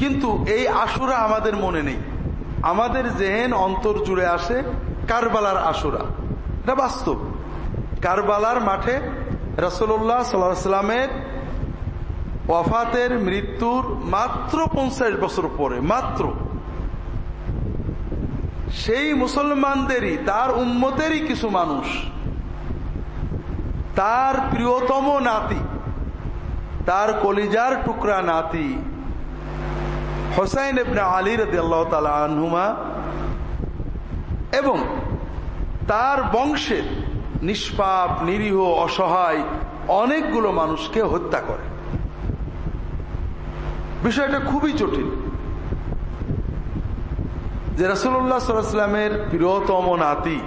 কিন্তু এই আশুরা আমাদের মনে নেই। আমাদের জেহেন অন্তর জুড়ে আসে কারবালার আশুরা। এটা বাস্তব। কারবালার মাঠে রসল্লাহ সাল্লামের ওয়াফাতের মৃত্যুর মাত্র পঞ্চাশ বছর পরে, মাত্র। সেই মুসলমানদেরই, তার উন্মতেরই কিছু মানুষ, তার প্রিয়তম নাতি, তার কলিজার টুকরা নাতি হোসাইন এবনে আলী রদি আল্লাহ আনহুমা এবং তার বংশের নিষ্পাপ, নিরীহ, অসহায় অনেকগুলো মানুষকে হত্যা করে। বিষয়টা খুবই জটিল। যে রাসুল্লাহ সাল্লামের প্রিয়তম নাতি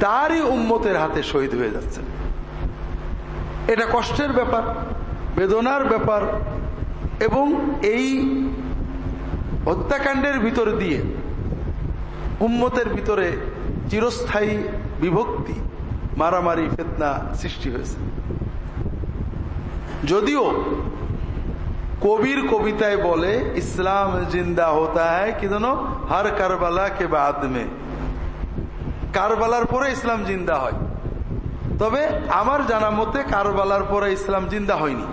তারই উম্মতের হাতে শহীদ হয়ে যাচ্ছেন এটা কষ্টের ব্যাপার, বেদনার ব্যাপার এবং এই হত্যাকাণ্ডের ভিতর দিয়ে উম্মতের ভিতরে চিরস্থায়ী বিভক্তি, মারামারি, ফেতনা সৃষ্টি হয়েছে। যদিও কবির কবিতায় বলে, ইসলাম জিন্দা হতা হয় কি যেন হার কারবালা কে বাদ মে। কারবালার পরে ইসলাম জিন্দা হয়। তবে আমার জানা মতে কারবালার পরে ইসলাম জিন্দা হয়নি।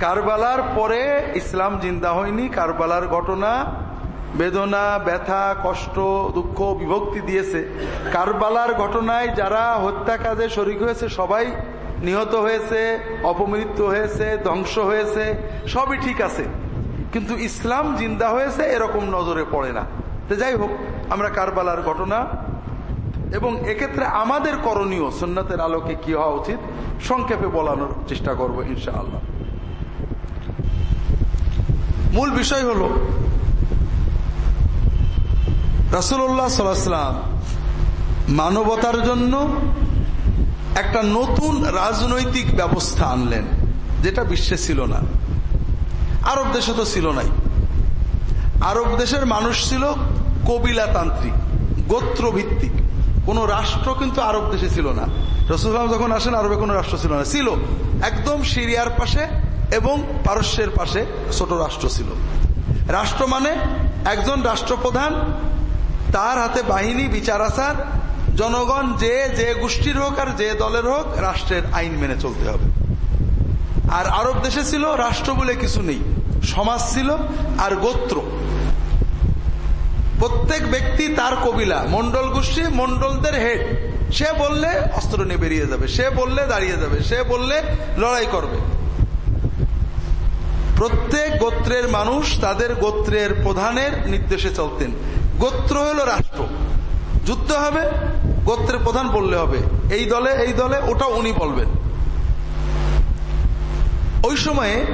কারবালার পরে ইসলাম জিন্দা হয়নি। কারবালার ঘটনা, বেদনা, ব্যথা, কষ্ট, দুঃখ, বিভক্তি দিয়েছে। কারবালার ঘটনায় যারা হত্যা কাজে শরিক হয়েছে, সবাই নিহত হয়েছে, অপমৃত্যু হয়েছে, ধ্বংস হয়েছে, সবই ঠিক আছে। কিন্তু ইসলাম জিন্দা হয়েছে, এরকম নজরে পড়ে না। তো যাই হোক, আমরা কারবালার ঘটনা এবং এক্ষেত্রে আমাদের করণীয় সন্ন্যতের আলোকে কি হওয়া উচিত, সংক্ষেপে বলানোর চেষ্টা করব ইনশাআল্লাহ। মূল বিষয় হল রাসুল্লাহ সাল্লাম মানবতার জন্য একটা নতুন রাজনৈতিক ব্যবস্থা আনলেন, যেটা বিশ্বে ছিল না। আরব দেশে তো ছিল নাই। আরব দেশের মানুষ ছিল কবিলাতান্ত্রিক, গোত্রভিত্তিক। কোন রাষ্ট্র কিন্তু আরব দেশে ছিল না। রসুলাম যখন আসেন, আরবে কোনো রাষ্ট্র ছিল না। ছিল একদম সিরিয়ার পাশে এবং পারস্যের পাশে ছোট রাষ্ট্র ছিল। রাষ্ট্র মানে একজন রাষ্ট্রপ্রধান, তার হাতে বাহিনী, বিচার আচার, জনগণ যে যে গোষ্ঠীর হোক আর যে দলের হোক, রাষ্ট্রের আইন মেনে চলতে হবে। আর আরব দেশে ছিল রাষ্ট্র বলে কিছু নেই, সমাজ ছিল আর গোত্র। প্রত্যেক ব্যক্তি তার কবিলা মন্ডল গোষ্ঠী মন্ডলদের হেড। সে বললে অস্ত্র নিয়ে বেরিয়ে যাবে, সে বললে দাঁড়িয়ে যাবে, সে বললে লড়াই করবে। প্রত্যেক গোত্রের মানুষ তাদের গোত্রের প্রধানের নির্দেশে চলতেন। গোত্র হলো রাষ্ট্র। যুদ্ধ হবে, গোত্রের প্রধান বললে হবে, এই দলে এই দলে, ওটা উনি বলবেন। ওই সময়ে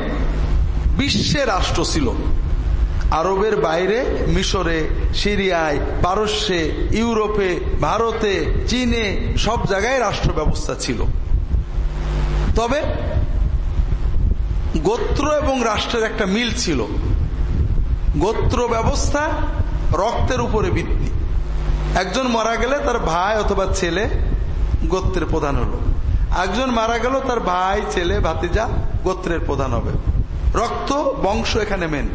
বিশ্বে রাষ্ট্র ছিল। আরবের বাইরে, মিশরে, সিরিয়ায়, পারস্যে, ইউরোপে, ভারতে, চীনে, সব জায়গায় রাষ্ট্র ব্যবস্থা ছিল। তবে গোত্র এবং রাষ্ট্রের একটা মিল ছিল। গোত্র ব্যবস্থা রক্তের উপরে ভিত্তি। একজন মারা গেলে তার ভাই অথবা ছেলে গোত্রের প্রধান হলো। একজন মারা গেল, তার ভাই, ছেলে, ভাতিজা গোত্রের প্রধান হবে। রক্ত, বংশ এখানে মেন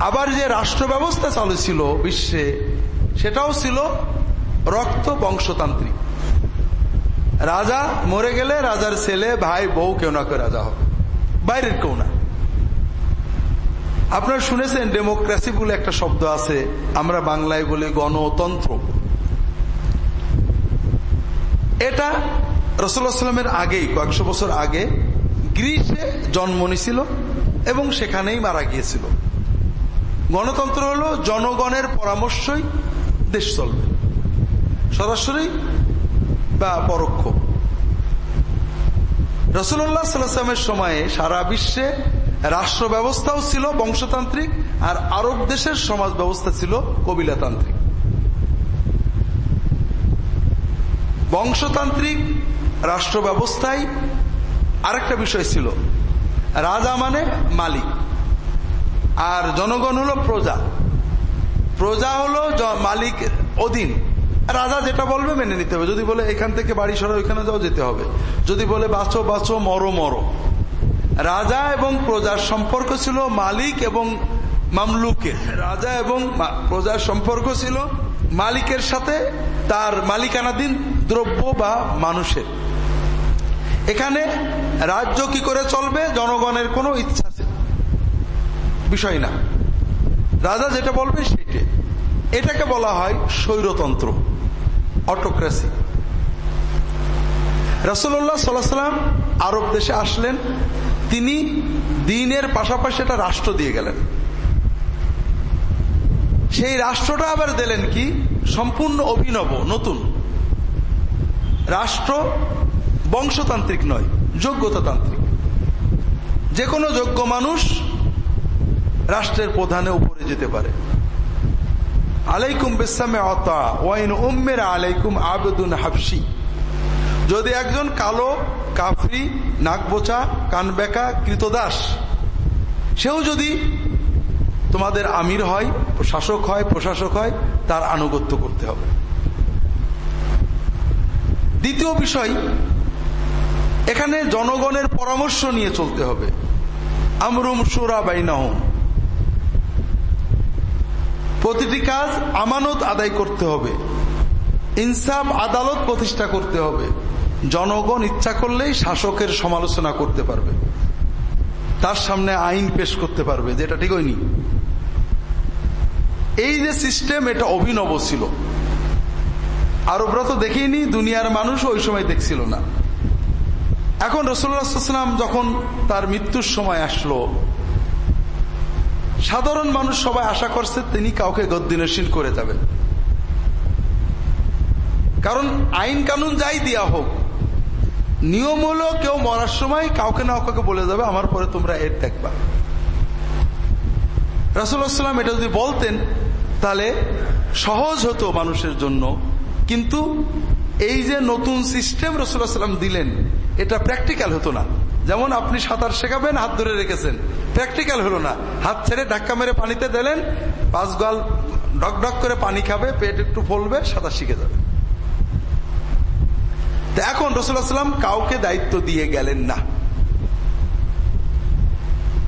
আবার যে রাষ্ট্র ব্যবস্থা চালু ছিল বিশ্বে, সেটাও ছিল রক্ত বংশতান্ত্রিক। রাজা মরে গেলে রাজার ছেলে, ভাই, বউ কেউ না কেউ রাজা হবে। বাইরের কেউ না। আপনারা শুনেছেন ডেমোক্রেসি বলে একটা শব্দ আছে, আমরা বাংলায় বলি গণতন্ত্র। এটা রসুল্লাহামের আগেই, কয়েকশো বছর আগে, গ্রিসে জন্ম নিছিল এবং সেখানেই মারা গিয়েছিল। গণতন্ত্র হলো জনগণের পরামর্শই দেশ চলবে। সরাসরি বা পরোক্ষ। রসুল্লাহ সাল্লামের সময়ে সারা বিশ্বে রাষ্ট্র ব্যবস্থাও ছিল বংশতান্ত্রিক আর আরব দেশের সমাজ ব্যবস্থা ছিল কবিলাতান্ত্রিক। বংশতান্ত্রিক রাষ্ট্র ব্যবস্থায় আরেকটা বিষয় ছিল, রাজা মানে মালিক। আর জনগণ হলো প্রজা। প্রজা হলো মালিক অধীন। রাজা যেটা বলবে মেনে নিতে হবে। যদি বলে এখান থেকে বাড়ি সরা ওইখানে যাও, যেতে হবে। যদি বলে বাঁচো বাঁচো, মরো মরো। রাজা এবং প্রজার সম্পর্ক ছিল মালিক এবং মামলুকের। রাজা এবং প্রজার সম্পর্ক ছিল মালিকের সাথে, তার মালিকানাধীন দ্রব্য বা মানুষের। এখানে রাজ্য কি করে চলবে, জনগণের কোনো ইচ্ছা বিষয় না। রাজা যেটা বলবে সেটা এটাকে বলা হয় স্বৈরতন্ত্র। অটোক্রেসি রসল্লাহ সাল্লাম আরব দেশে আসলেন, তিনি দিনের পাশাপাশি একটা রাষ্ট্র দিয়ে গেলেন। সেই রাষ্ট্রটা আবার দিলেন কি? সম্পূর্ণ অভিনব, নতুন। রাষ্ট্র বংশতান্ত্রিক নয়, যোগ্যতাতান্ত্রিক। যে কোনো যোগ্য মানুষ রাষ্ট্রের প্রধানে উপরে যেতে পারে। আলাইকুম বেসামে অতা ওয়াইন উম্মের আলাইকুম আবেদুন হাফসি যদি একজন কালো, কাফরি, নাকবোচা, কানবেকা, কৃতদাস, সেও যদি তোমাদের আমির হয় শাসক হয়, প্রশাসক হয়, তার আনুগত্য করতে হবে। দ্বিতীয় বিষয়, এখানে জনগণের পরামর্শ নিয়ে চলতে হবে। আমরুম সুরা বাইনাহম। প্রতিটি কাজ আমানত আদায় করতে হবে। ইনসাফ আদালত প্রতিষ্ঠা করতে হবে। জনগণ ইচ্ছা করলেই শাসকের সমালোচনা করতে পারবে। তার সামনে আইন পেশ করতে পারবে যেটা ঠিক হয়নি। এই যে সিস্টেম, এটা অভিনব ছিল। আরবরা তো দেখিনি দুনিয়ার মানুষ ওই সময় দেখছিল না। এখন রসুল্লাহাম যখন তার মৃত্যুর সময় আসলো সাধারণ মানুষ সবাই আশা করছে তিনি কাউকে গদ্দিনশীল করে যাবেন। কারণ আইন কানুন যাই দেওয়া হোক, নিয়ম হলো কেউ মরার সময় কাউকে না কাউকে বলে যাবে, আমার পরে তোমরা এর দেখবা। রাসুল্লাহাম এটা যদি বলতেন, তাহলে সহজ হতো মানুষের জন্য। কিন্তু এই যে নতুন সিস্টেম রসুল্লাহ সাল্লাম দিলেন, এটা প্র্যাকটিক্যাল হতো না। যেমন আপনি সাঁতার শেখাবেন, হাত ধরে রেখেছেন। প্র্যাকটিক্যাল হলো না। হাত ছেড়ে ধাক্কা মেরে পানিতে দিলেন, পাঁচ গল ডক ডক করে পানি খাবে, পেট একটু ফলবে, সাঁতার শিখে যাবে। এখন রসুল্লাহ সাল্লাম কাউকে দায়িত্ব দিয়ে গেলেন না।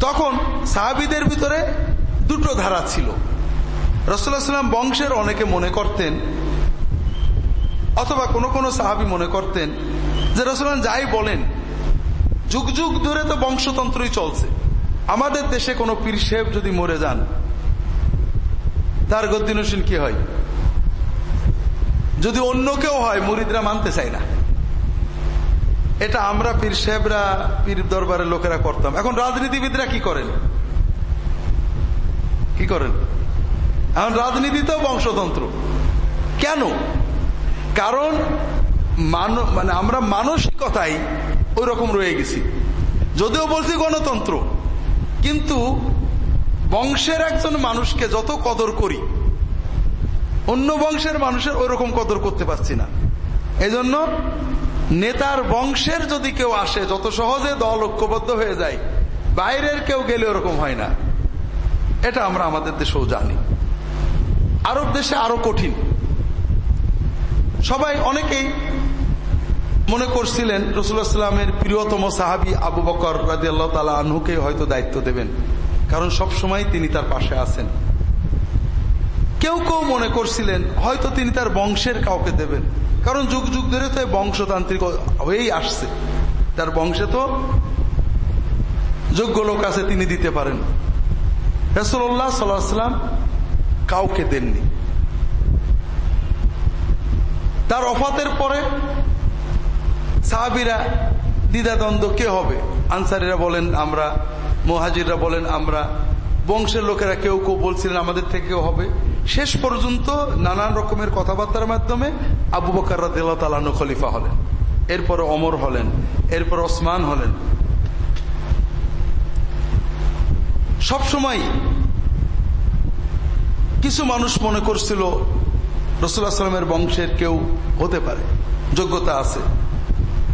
তখন সাহাবিদের ভিতরে দুটো ধারা ছিল। রসুল্লাহ সাল্লাম বংশের অনেকে মনে করতেন, অথবা কোন কোন সাহাবি মনে করতেন যে রসুলান যাই বলেন যুগ যুগ ধরে তো বংশতন্ত্রই চলছে। আমাদের দেশে কোনো পীর সাহেব যদি মরে যান, তার গদ্দিনসীন কি হয়? যদি অন্য কেউ হয়, মুরিদরা মানতে চায় না। এটা আমরা পীর সাহেবরা, পীর দরবারের লোকেরা করতাম। এখন রাজনীতিবিদরা কি করেন? কি করেন? এখন রাজনীতি তো বংশতন্ত্র। কেন? কারণ মানে আমরা মানসিকতাই ওই রকম রয়ে গেছি। যদিও বলছি গণতন্ত্র, কিন্তু বংশের একজন মানুষকে যত কদর করি, অন্য বংশের মানুষের ওই রকম কদর করতে পারছি না। এজন্য নেতার বংশের যদি কেউ আসে, যত সহজে দল ঐক্যবদ্ধ হয়ে যায়, বাইরের কেউ গেলে ওরকম হয় না। এটা আমরা আমাদের দেশেও জানি। আরব দেশে আরও কঠিন। সবাই অনেকেই মনে করছিলেন রসুল্লাহামের প্রিয়তম সাহাবি আবু বকর রাজি আল্লাহ তালা আনহুকে হয়তো দায়িত্ব দেবেন। কারণ সব সময় তিনি তার পাশে আছেন। কেউ কেউ মনে করছিলেন হয়তো তিনি তার বংশের কাউকে দেবেন। কারণ যুগ যুগ ধরে তো বংশতান্ত্রিক হয়েই আসছে। তার বংশে তো যোগ্য লোক আছে, তিনি দিতে পারেন। রসুল্লাহ সাল্লাম কাউকে দেননি। তার অফাতের পরে সাহাবিরা দ্বিধাদ্বন্দ্ব, কে হবে? আনসারিরা বলেন, আমরা। মহাজিরা বলেন, আমরা। বংশের লোকেরা কেউ কেউ বলছিলেন, আমাদের থেকেও হবে। শেষ পর্যন্ত নানান রকমের কথাবার্তার মাধ্যমে আবু বকার রাদিল্লাহ খলিফা হলেন। এরপরে অমর হলেন, এরপর ওসমান হলেন। সব সময় কিছু মানুষ মনে করছিল রসুল্লাহামের বংশের কেউ হতে পারে, যোগ্যতা আছে।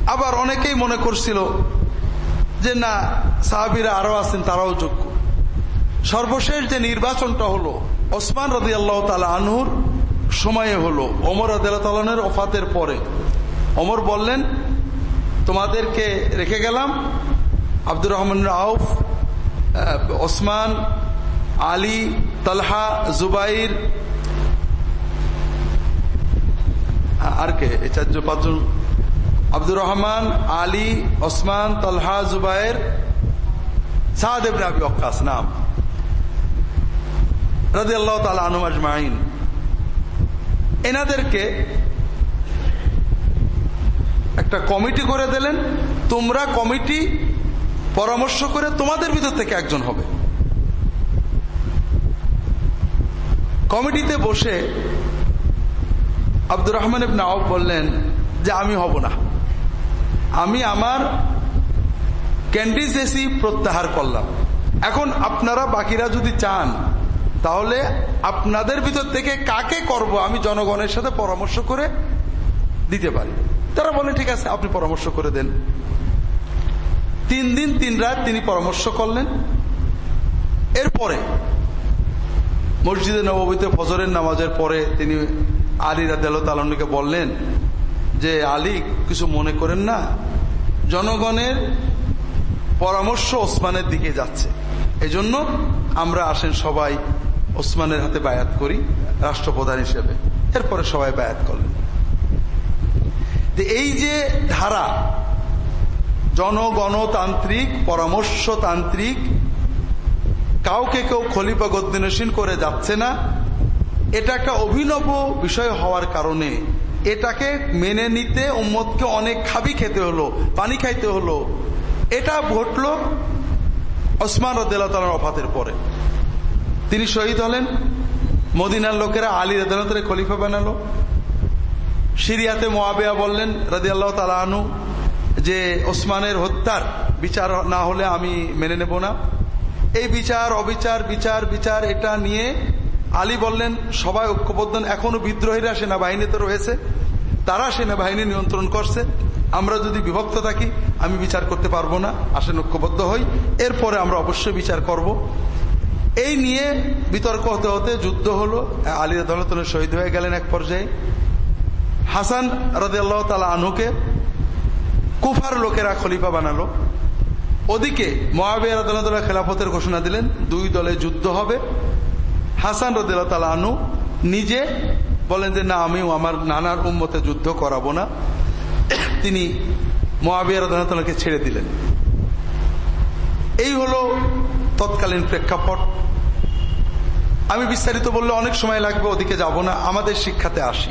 আবার অনেকেই মনে করছিল যে না, সাহাবিরা আরও আছেন, তারাও যোগ্য। সর্বশেষ যে নির্বাচনটা হলো, ওসমান রদি আল্লাহ তালা আনহুর সময়ে হলো অমর আদালতালনের ওফাতের পরে। অমর বললেন, তোমাদেরকে রেখে গেলাম, আব্দুর রহমান আউফ ওসমান, আলী, তালহা, জুবাইর আর কে? এই চারজন, পাঁচজন আব্দুর রহমান, আলী, ওসমান, তালহা, জুবাইর সাহাদেব রাবি অক্কাস নাম। রাজি আল্লাহ তালা আনুমাজ মাইন এনাদেরকে একটা কমিটি করে দিলেন, তোমরা কমিটি পরামর্শ করে তোমাদের ভিতর থেকে একজন হবে। কমিটিতে বসে আব্দুর রহমান ইবনে বললেন যে আমি হব না। আমি আমার ক্যান্ডিডেসি প্রত্যাহার করলাম। এখন আপনারা বাকিরা যদি চান, তাহলে আপনাদের ভিতর থেকে কাকে করব আমি জনগণের সাথে পরামর্শ করে দিতে পারি। তারা বলে, ঠিক আছে, আপনি পরামর্শ করে দেন। তিন দিন, তিন রাত তিনি পরামর্শ করলেন। এরপরে মসজিদে নবীতে ফজরের নামাজের পরে তিনি আলী রাদিকে বললেন যে আলী কিছু মনে করেন না, জনগণের পরামর্শ ওসমানের দিকে যাচ্ছে। এজন্য আমরা আসেন সবাই ওসমানের হাতে বায়াত করি, রাষ্ট্রপ্রধান হিসেবে। এরপরে সবাই বায়াত করলেন। এই যে ধারা, জনগণতান্ত্রিক, পরামর্শতান্ত্রিক, কাউকে কেউ খলিফা গদ্দিনসীন করে যাচ্ছে না, এটা একটা অভিনব বিষয় হওয়ার কারণে এটাকে মেনে নিতে উম্মদকে অনেক খাবি খেতে হলো, পানি খাইতে হলো। এটা ঘটল ওসমান রদ্দার অফাতের পরে। তিনি শহীদ হলেন, মদিনার লোকেরা আলী রদানতের খলিফা বানালো। সিরিয়াতে মোয়াবিয়া বললেন রাজি আল্লাহ তালু যে, ওসমানের হত্যার বিচার না হলে আমি মেনে নেব না। এই বিচার, অবিচার, বিচার বিচার, এটা নিয়ে আলী বললেন, সবাই ঐক্যবদ্ধ, এখনও বিদ্রোহীরা সেনাবাহিনীতে রয়েছে, তারা সেনাবাহিনী নিয়ন্ত্রণ করছে, আমরা যদি বিভক্ত থাকি, আমি বিচার করতে পারব না, আসেন ঐক্যবদ্ধ হই, এরপরে আমরা অবশ্যই বিচার করব। এই নিয়ে বিতর্ক হতে হতে যুদ্ধ হলো আলী আদালতনে শহীদ হয়ে গেলেন এক পর্যায়ে হাসান রাজি আল্লাহ তালা আনুকে কুফার লোকেরা খলিফা বানালো ওদিকে মহাবিয়া রাদিল্লাহ খেলাফতের ঘোষণা দিলেন, দুই দলে যুদ্ধ হবে হাসান রদিল্লা তালা আনু নিজে বলেন যে, না, আমিও আমার নানার উম্মতে যুদ্ধ করাবো না। তিনি মহাবিয়া রাদিল্লাহকে ছেড়ে দিলেন। এই হলো তৎকালীন প্রেক্ষাপট। আমি বিস্তারিত বললে অনেক সময় লাগবে, ওদিকে যাব না, আমাদের শিক্ষাতে আসি।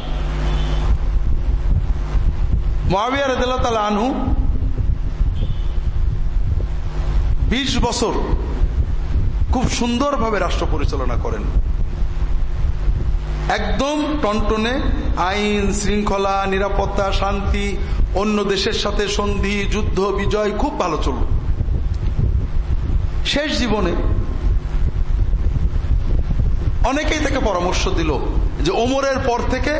মহাবিয়া রাদিল্লাহ তালা আনহু বিশ বছর খুব সুন্দরভাবে রাষ্ট্র পরিচালনা করেন। একদম টনটনে আইন, শৃঙ্খলা, নিরাপত্তা, শান্তি, অন্য দেশের সাথে সন্ধি, যুদ্ধ, বিজয় খুব ভালো চলল শেষ জীবনে অনেকেই তাকে পরামর্শ দিল যে ওমরের পর থেকে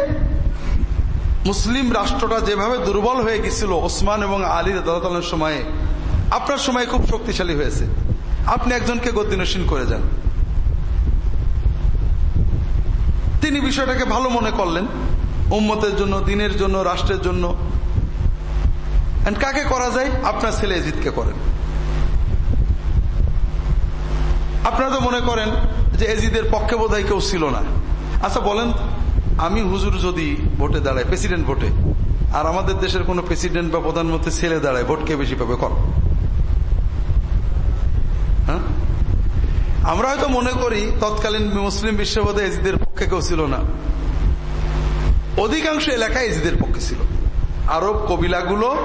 মুসলিম রাষ্ট্রটা যেভাবে দুর্বল হয়ে গেছিল, ওসমান এবং আলী দাদালের সময়ে, আপনার সময় খুব শক্তিশালী হয়েছে। আপনি একজনকে গদ্দিনসীন করে যান। তিনি বিষয়টাকে ভালো মনে করলেন। উম্মতের জন্য, দিনের জন্য, রাষ্ট্রের জন্য। কাকে করা যায়? আপনার ছেলে এজিদকে করেন। আপনারা তো মনে করেন যে এজিদের পক্ষে বোধ কেউ ছিল না। আচ্ছা বলেন, আমি হুজুর যদি ভোটে দাঁড়ায় প্রেসিডেন্ট ভোটে, আর আমাদের দেশের কোন প্রেসিডেন্ট বা প্রধানমন্ত্রী ছেলে দাঁড়ায়, ভোট কে বেশি পাবে? কর। আমরা হয়তো মনে করি তৎকালীন মুসলিম বিশ্ববোধে এজিদের পক্ষে কেউ ছিল না। অধিকাংশ এলাকায় এজিদের পক্ষে ছিল। আরব কবিলাগুলো,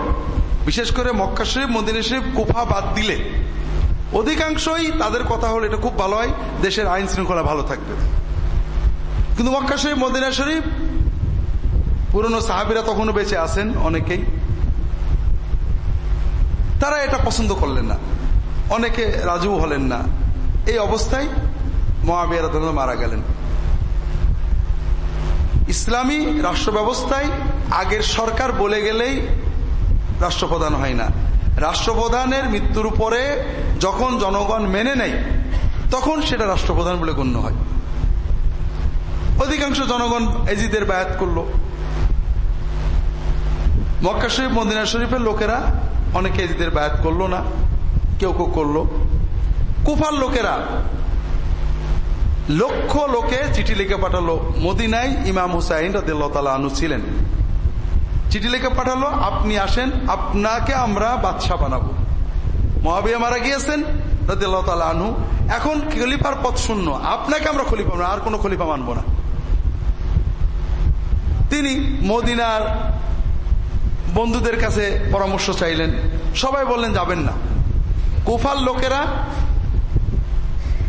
বিশেষ করে মক্কা শরীফ, মদিনা শরীফ, কুফা বাদ দিলে অধিকাংশই তাদের কথা হলো এটা খুব ভালো হয়, দেশের আইন শৃঙ্খলা ভালো থাকবে। কিন্তু মক্কা শরীফ, মদিনা শরীফ, পুরনো সাহাবিরা তখনও বেঁচে আছেন অনেকেই। তারা এটা পছন্দ করলেন না। অনেকে রাজু হলেন না। এই অবস্থায় মহাবিয়ার মারা গেলেন। ইসলামী রাষ্ট্র ব্যবস্থায় আগের সরকার বলে গেলেই রাষ্ট্রপ্রধান হয় না। রাষ্ট্রপ্রধানের মৃত্যুর পরে যখন জনগণ মেনে নেয়, তখন সেটা রাষ্ট্রপ্রধান বলে গণ্য হয়। অধিকাংশ জনগণ এজিদের বায়াত করল। মক্কা শরীফ, মদিনা শরীফের লোকেরা অনেকে এজিদের বায়াত করল না, কেউ কেউ করল। কুফার লোকেরা লক্ষ লোকে চিঠি লিখে পাঠালো। মদিনায় ইমাম হুসাইন রাদিল্লাহ আনু ছিলেন। চিঠি লিখে পাঠালো, আপনি আসেন, আপনাকে আমরা বাদশাহ বানাবো। মহাবিয়া মারা গিয়েছেন রাদিল্লাহ এখন খলিফার পথ শূন্য, আপনাকে আমরা খলিফা আর কোনো খলিফা মানবো না। তিনি মদিনার বন্ধুদের কাছে পরামর্শ চাইলেন। সবাই বললেন, যাবেন না। কুফার লোকেরা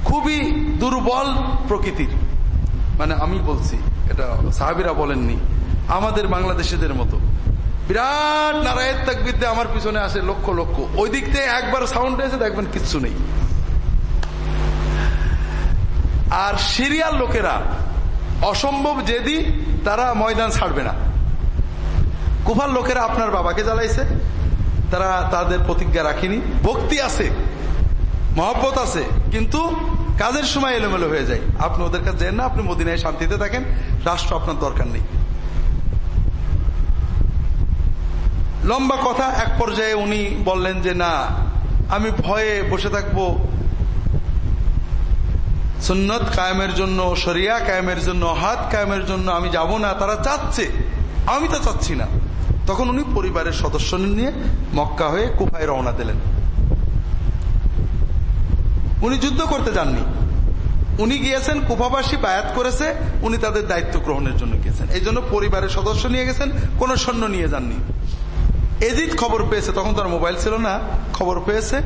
খুবই দুর্বল প্রকৃতির। মানে আমি বলছি, এটা সাহাবিরা বলেননি, আমাদের বাংলাদেশিদের মতো। বিরাট নারায়ণ তাকবিদ্যে আমার পিছনে আসে লক্ষ লক্ষ। ওই দিক থেকে একবার সাউন্ড এসে দেখবেন কিচ্ছু নেই। আর সিরিয়াল লোকেরা অসম্ভব যেদি তারা ময়দান ছাড়বে না। কুফার লোকেরা আপনার বাবাকে জ্বালাইছে, তারা তাদের প্রতিজ্ঞা রাখেনি। ভক্তি আছে, মহব্বত আছে, কিন্তু কাজের সময় এলোমেলো হয়ে যায়। আপনি ওদের কাছে যেন না, আপনি মদিনায় শান্তিতে থাকেন, রাষ্ট্র আপনার দরকার নেই। লম্বা কথা, এক পর্যায়ে উনি বললেন যে, না, আমি ভয়ে বসে থাকব। সুন্নত কায়েমের জন্য সরিয়া কায়েমের জন্য, হাত কায়েমের জন্য আমি যাব না, তারা চাচ্ছে। আমি তো চাচ্ছি না। তখন উনি পরিবারের সদস্য নিয়ে মক্কা হয়ে কুফায় রওনা দিলেন। উনি যুদ্ধ করতে যাননি। উনি গিয়েছেন, কুফাবাসী বায়াত করেছে, উনি তাদের দায়িত্ব গ্রহণের জন্য গিয়েছেন। এই জন্য পরিবারের সদস্য নিয়ে গেছেন, কোন সৈন্য নিয়ে যাননি। এজিদ খবর পেয়েছে, তখন তার মোবাইল ছিল না, খবর পেয়েছে।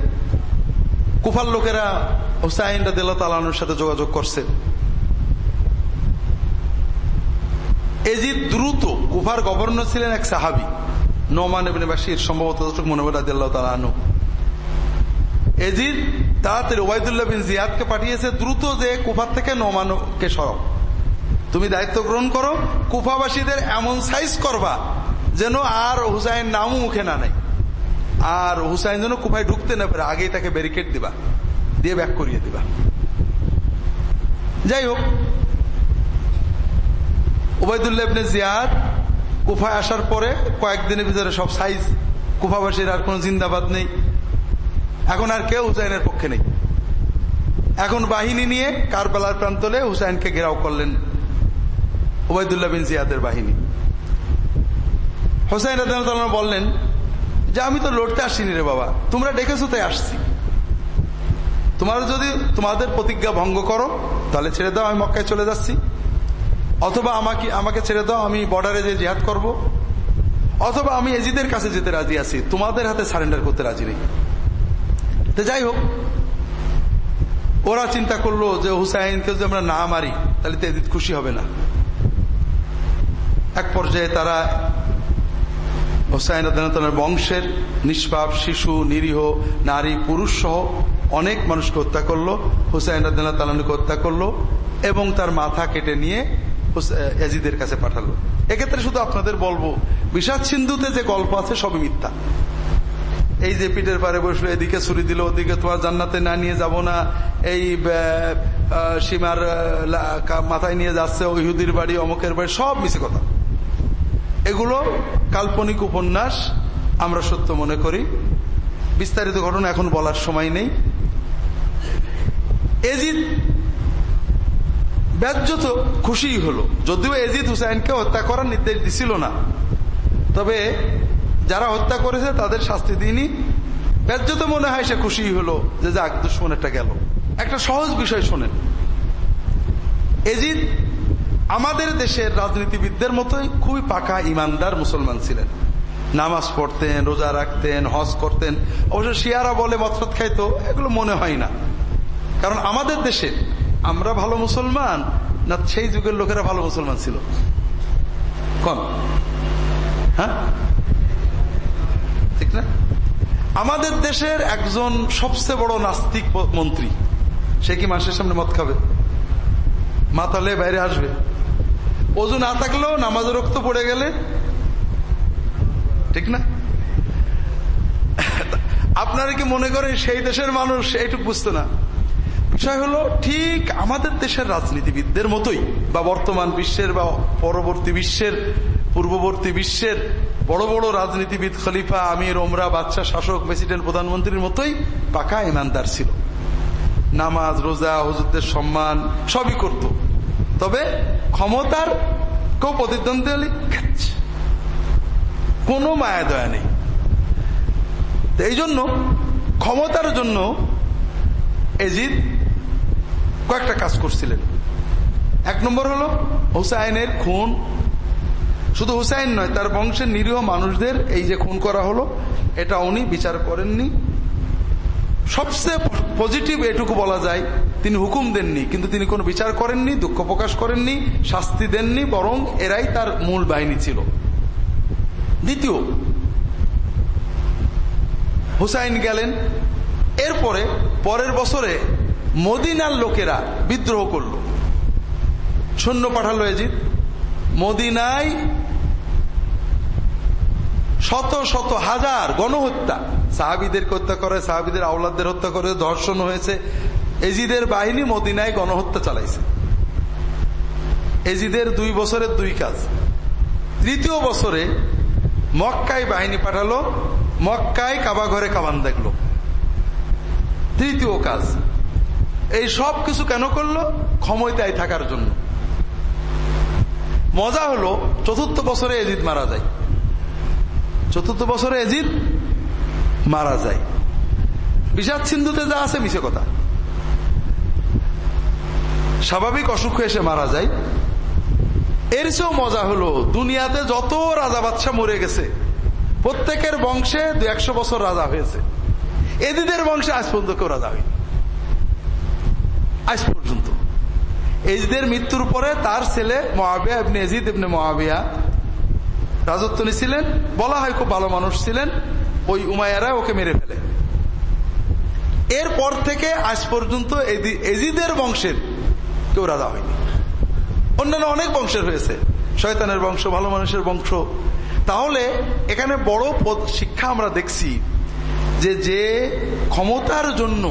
কুফার লোকেরা হুসাইন রাদিল্লা তালানোর সাথে যোগাযোগ করছে। এজিদ দ্রুত কুফার গভর্নর ছিলেন এক সাহাবি, নোমান সম্ভবত মনে হয় তালানু এজিদ তাড়াতাড়ি ওবায়দুল্লাহ বিন জিয়াদকে পাঠিয়েছে, দ্রুত যে কুফার থেকে নোমানকে সরব তুমি দায়িত্ব গ্রহণ করো, কুফাবাসীদের এমন সাইজ করবা যেন আর হুসাইন নামও মুখে না নেই আর হুসাইন যেন কুফায় ঢুকতে না পারে, আগেই তাকে ব্যারিকেড দিবা, দিয়ে ব্যাক করিয়ে দিবা। যাই হোক, ওবায়দুল্লাহ জিয়াদ কুফায় আসার পরে কয়েকদিনের ভিতরে সব সাইজ কুফাবাসীর আর কোন জিন্দাবাদ নেই। এখন আর কেউ হুসাইনের পক্ষে নেই। এখন বাহিনী নিয়ে কারবালার প্রান্তলে হুসাইনকে ঘেরাও করলেন ওবায়দুল্লাহ বিন জিয়াদের বাহিনী। হুসাইন হোসাইন বললেন, যে আমি তো লড়তে আসিনি রে বাবা, তোমরা ডেকেছো তাই আসছি। তোমার যদি তোমাদের প্রতিজ্ঞা ভঙ্গ করো, তাহলে ছেড়ে দাও, আমি মক্কায় চলে যাচ্ছি। অথবা আমাকে আমাকে ছেড়ে দাও, আমি বর্ডারে যে জিহাদ করব। অথবা আমি এজিদের কাছে যেতে রাজি আছি, তোমাদের হাতে সারেন্ডার করতে রাজি নেই। তো যাই হোক, ওরা চিন্তা করল যে হুসাইনকে যদি আমরা না মারি, তাহলে তো এজিদ খুশি হবে না। এক পর্যায়ে তারা হোসাইন বংশের নিষ্পাপ, শিশু, নিরীহ, নারী, পুরুষ সহ অনেক মানুষকে হত্যা করল। হুসাইন তালানুকে হত্যা করল এবং তার মাথা কেটে নিয়ে এজিদের কাছে পাঠালো। এক্ষেত্রে শুধু আপনাদের বলব, বিষাদ সিন্ধুতে যে গল্প আছে সবই মিথ্যা। এই যে পিঠের পারে বসল, এদিকে ছুরি দিল, ওদিকে তোমার জান্নাতে না নিয়ে যাব না। এই সীমার মাথায় নিয়ে যাচ্ছে ইহুদির বাড়ি, অমুকের বাড়ি, সব মিশে কথা। এগুলো কাল্পনিক উপন্যাস, আমরা সত্য মনে করি। বিস্তারিত ঘটনা এখন বলার সময় নেই। এজিদ ব্যাজ্যত খুশি হলো, যদিও এজিদ হুসাইনকে হত্যা করার নির্দেশ দিছিল না। তবে যারা হত্যা করেছে, তাদের শাস্তি দিনই ব্যাজ্যত মনে হয় সে খুশি হলো যে যাক দুশ্মন একটা গেল। একটা সহজ বিষয় শোনেন। এজিদ, আমাদের দেশের রাজনীতিবিদদের মতোই খুবই পাকা ইমানদার মুসলমান ছিলেন। নামাজ পড়তেন, রোজা রাখতেন, হজ করতেন। অবশ্য শিয়ারা বলে মতরত খাইতো, এগুলো মনে হয় না। কারণ আমাদের দেশে আমরা ভালো মুসলমান না সেই যুগের লোকেরা ভালো মুসলমান ছিল? কন হ্যাঁ? না আমাদের দেশের একজন সবচেয়ে বড় নাস্তিক মন্ত্রী, সে কি মাসের সামনে মত খাবে? মাতালে বাইরে আসবে। ওজু না থাকলেও নামাজের রক্ত পড়ে গেলে? ঠিক না? আপনারা কি মনে করেন সেই দেশের মানুষ? এইটুকু বুঝতো না। বিষয় হলো, ঠিক আমাদের দেশের রাজনীতিবিদদের মতোই, বা বর্তমান বিশ্বের বা পরবর্তী বিশ্বের, পূর্ববর্তী বিশ্বের বড় বড় রাজনীতিবিদ খলিফা, আমির, ওমরা বাচ্চা শাসক, প্রেসিডেন্ট, প্রধানমন্ত্রীর মতোই পাকা ইমানদার ছিল। নামাজ, রোজা, হুজুরদের সম্মান সবই করত। তবে ক্ষমতার কেউ প্রতিদ্বন্দ্বী কোনো মায়া দয়া নেই। এই জন্য ক্ষমতার জন্য এজিদ কয়েকটা কাজ করছিলেন। এক নম্বর হলো হুসাইনের খুন শুধু হুসাইন নয়, তার বংশের নিরীহ মানুষদের এই যে খুন করা হলো, এটা উনি বিচার করেননি। সবচেয়ে পজিটিভ এটুকু বলা যায়, তিনি হুকুম দেননি, কিন্তু তিনি কোনো বিচার করেননি, দুঃখ প্রকাশ করেননি, শাস্তি দেননি, বরং এরাই তার মূল বাহিনী ছিল। দ্বিতীয়, হুসাইন গেলেন, এরপরে পরের বছরে মদিনার লোকেরা বিদ্রোহ করল। সৈন্য পাঠালো এজিদ মদিনায় শত শত হাজার গণহত্যা। সাহাবিদেরকে হত্যা করে, সাহাবিদের আওলাদদের হত্যা করে, ধর্ষণ হয়েছে। এজিদের বাহিনী মদিনায় গণহত্যা চালাইছে। এজিদের দুই বছরের দুই কাজ। তৃতীয় বছরে মক্কায় বাহিনী পাঠালো, মক্কায় কাবা ঘরে কাবান দেখল। তৃতীয় কাজ। এই সব কিছু কেন করল? ক্ষমতায় থাকার জন্য। মজা হলো, চতুর্থ বছরে এজিদ মারা যায়। চতুর্থ বছরে এজিদ মারা যায়। বিষাদ সিন্ধুতে যা আছে মিশে কথা। স্বাভাবিক অসুখ এসে মারা যায়। এর চেয়েও মজা হলো, দুনিয়াতে যত রাজা বাদশাহ মরে গেছে, প্রত্যেকের বংশে দু একশো বছর রাজা হয়েছে। এদিদের বংশে আজ পর্যন্ত কেউ রাজা হয়নি। আজ পর্যন্ত। এজিদের মৃত্যুর পরে তার ছেলে মহাবিয়া ইবনে এজিদ এমনি মহাবিয়া রাজত্ব নিছিলেন, বলা হয় খুব ভালো মানুষ ছিলেন, ওই উমায়ারা ওকে মেরে ফেলে। এরপর থেকে আজ পর্যন্ত এজিদের বংশের কেউ রাজা হয়নি। অন্যান্য অনেক বংশের হয়েছে। শয়তানের বংশ, ভালো মানুষের বংশ। তাহলে এখানে বড় পদ শিক্ষা আমরা দেখছি যে যে ক্ষমতার জন্য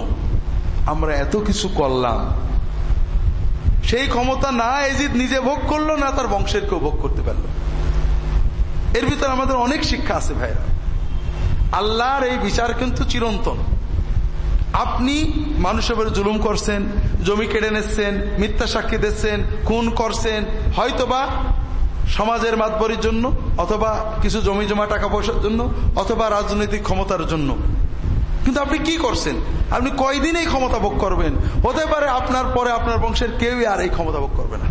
আমরা এত কিছু করলাম, সেই ক্ষমতা না এজিদ নিজে ভোগ করল, না তার বংশের কেউ ভোগ করতে পারল। এর ভিতরে আমাদের অনেক শিক্ষা আছে ভাইরা। আল্লাহর এই বিচার কিন্তু চিরন্তন। আপনি মানুষের জুলুম করছেন, জমি কেড়ে নিচ্ছেন, মিথ্যা সাক্ষী দিচ্ছেন, খুন করছেন, হয়তোবা সমাজের মাতবরির জন্য, অথবা কিছু জমি জমা টাকা পয়সার জন্য, অথবা রাজনৈতিক ক্ষমতার জন্য। কিন্তু আপনি কি করছেন? আপনি কয়দিন এই ক্ষমতা ভোগ করবেন? হতে পারে আপনার পরে আপনার বংশের কেউই আর এই ক্ষমতা ভোগ করবে না।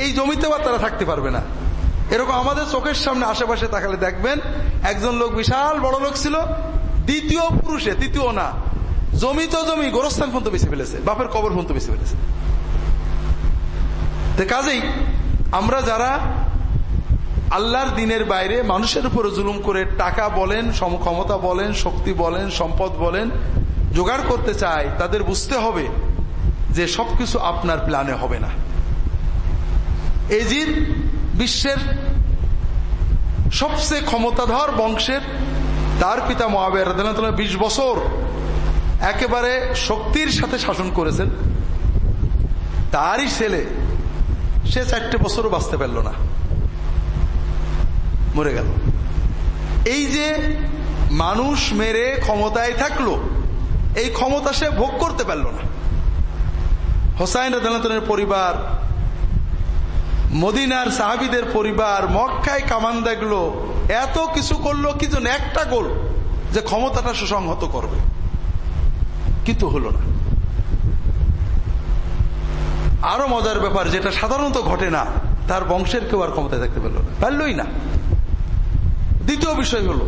এই জমিতে বা তারা থাকতে পারবে না। এরকম আমাদের চোখের সামনে আশেপাশে তাকালে দেখবেন, একজন লোক বিশাল বড় লোক ছিল, দ্বিতীয় পুরুষে, তৃতীয় না, জমি তো জমি, গোরস্থান পর্যন্ত বেছে ফেলেছে, বাপের কবর পর্যন্ত বেছে ফেলেছে। কাজেই আমরা যারা আল্লাহর দিনের বাইরে মানুষের উপরে জুলুম করে টাকা বলেন সমক্ষমতা বলেন, শক্তি বলেন, সম্পদ বলেন, জোগাড় করতে চায়, তাদের বুঝতে হবে যে সবকিছু আপনার প্ল্যানে হবে না। এজিদ বিশ্বের সবচেয়ে ক্ষমতাধর বংশের তার পিতা মহাবের বিশ বছর একেবারে শক্তির সাথে শাসন করেছেন। তারই ছেলে, সে চারটে বছরও বাঁচতে পারল না। মরে গেল। এই যে মানুষ মেরে ক্ষমতায় থাকল, এই ক্ষমতা সে ভোগ করতে পারল না। হোসাইন রাজনের পরিবার মদিনার সাহাবিদের পরিবার, মক্কায় কামান দেখল এত কিছু করল কি জন্য? একটা গোল, যে ক্ষমতাটা সুসংহত করবে। কিন্তু হলো না। আরও মজার ব্যাপার, যেটা সাধারণত ঘটে না, তার বংশের কেউ আর ক্ষমতায় থাকতে পারল না। পারলই না। দ্বিতীয় বিষয় হল,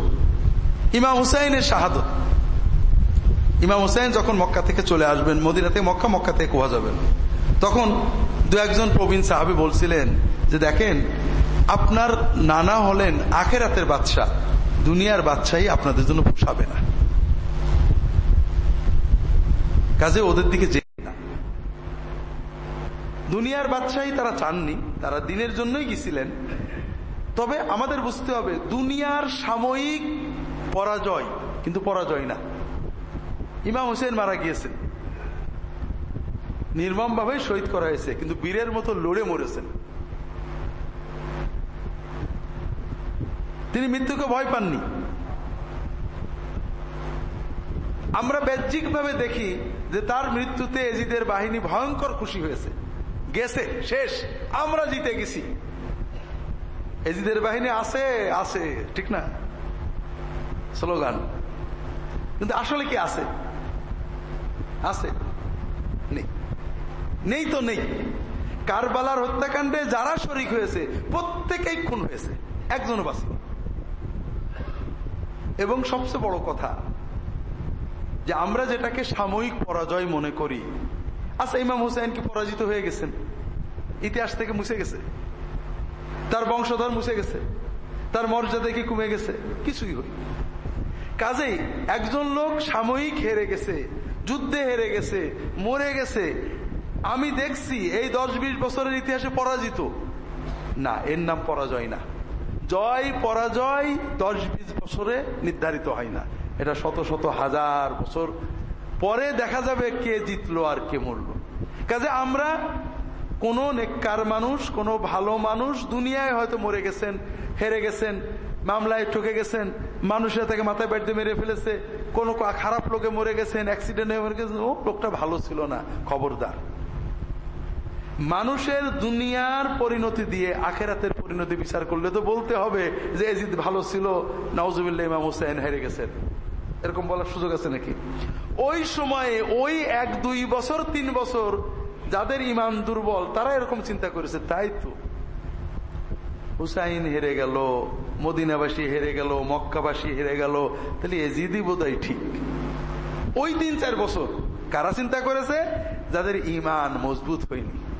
ইমাম হুসাইনের শাহাদত। ইমাম হুসাইন যখন মক্কা থেকে চলে আসবেন মদিনা থেকে মক্কা মক্কা থেকে কোয়া যাবেন? তখন দু একজন প্রবীণ সাহাবি বলছিলেন যে দেখেন, আপনার নানা হলেন আখেরাতের বাদশাহ, দুনিয়ার বাদশাহী আপনাদের জন্য পোষাবে না। কাজে ওদের দিকে যে না। দুনিয়ার বাদশাহী তারা চাননি, তারা দিনের জন্যই গেছিলেন তবে আমাদের বুঝতে হবে, দুনিয়ার সাময়িক পরাজয়, কিন্তু পরাজয় না। ইমাম হোসেন মারা গিয়েছেন। নির্মম ভাবে শহীদ করা হয়েছে, কিন্তু বীরের মতো লড়ে মরেছেন। তিনি মৃত্যুকে ভয় পাননি। আমরা বাহ্যিক ভাবে দেখি যে তার মৃত্যুতে এজিদের বাহিনী ভয়ঙ্কর খুশি হয়েছে। গেছে, শেষ, আমরা জিতে গেছি। এজিদের বাহিনী আছে আছে, ঠিক না? স্লোগান। কিন্তু আসলে কি আছে? আছে। নেই তো নেই। কারবালার হত্যাকাণ্ডে যারা শরিক হয়েছে, প্রত্যেকেই খুন হয়েছে, একজনও বাসি এবং সবচেয়ে বড় কথা, যে আমরা যেটাকে সাময়িক পরাজয় মনে করি আচ্ছা ইমাম হুসাইন কি পরাজিত হয়ে গেছেন? ইতিহাস থেকে মুছে গেছে? তার বংশধর মুছে গেছে? তার মর্যাদা কি কমে গেছে? কিছুই হই কাজেই একজন লোক সাময়িক হেরে গেছে, যুদ্ধে হেরে গেছে, মরে গেছে আমি দেখছি এই দশ বিশ বছরের ইতিহাসে পরাজিত। না, এর নাম পরাজয় না। জয়, পরাজয়, দশ বিশ বছরে নির্ধারিত হয় না। এটা শত শত হাজার বছর পরে দেখা যাবে কে জিতলো আর কে মরল। কাজে আমরা কোন নেককার মানুষ, কোন ভালো মানুষ দুনিয়ায় হয়তো মরে গেছেন, হেরে গেছেন, মামলায় ঠকে গেছেন, মানুষের তাকে মাথায় ব্যাট মেরে ফেলেছে, কোন খারাপ লোকে মরে গেছেন অ্যাক্সিডেন্ট হয়ে মরে গেছেন, ও লোকটা ভালো ছিল না, খবরদার। মানুষের দুনিয়ার পরিণতি দিয়ে আখেরাতের পরিণতি বিচার করলে তো বলতে হবে যে এজিদ ভালো ছিল নওজুবিল্লা ইমাম হুসেন হেরে গেছেন। এরকম বলার সুযোগ আছে নাকি? ওই সময়ে ওই এক, দুই বছর, তিন বছর যাদের ইমান দুর্বল, তারা এরকম চিন্তা করেছে, তাই তো। হুসাইন হেরে গেল, মদিনাবাসী হেরে গেল, মক্কাবাসী হেরে গেল, তাহলে এজিদি বোধ ঠিক। ওই তিন, চার বছর কারা চিন্তা করেছে? যাদের ইমান মজবুত হয়নি।